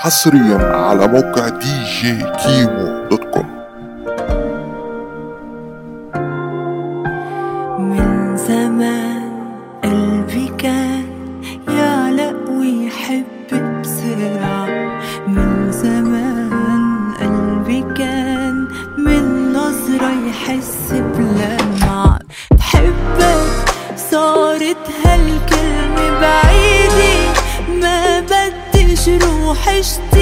حصريا على موقع دي جي كيمو dot com من زمان قلبي كان يعلق ويحب بسرعة. من زمان قلبي كان من نظرة يحس بلمعة. بحبك صارت هالكلمة بديش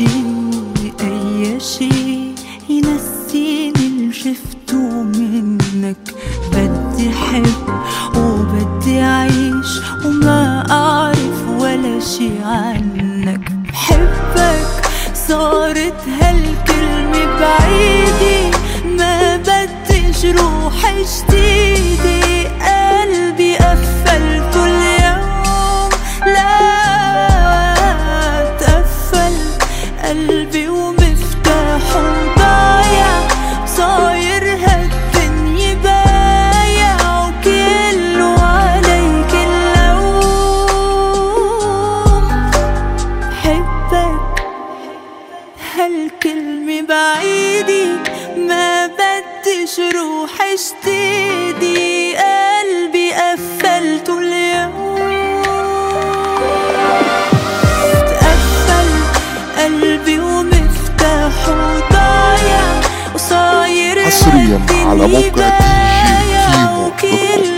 بدي شي أي شي ينسيني اللي شفته منك. بدي أحب وبدي أعيش وما أعرف ولا شي عنك. بحبك صارت هالكلمة بعيدة. بديش روح اشتدي قلبي قفلته اليوم. تقفل قلبي ومفتاحه ضايع وصاير حصريا على موقع دي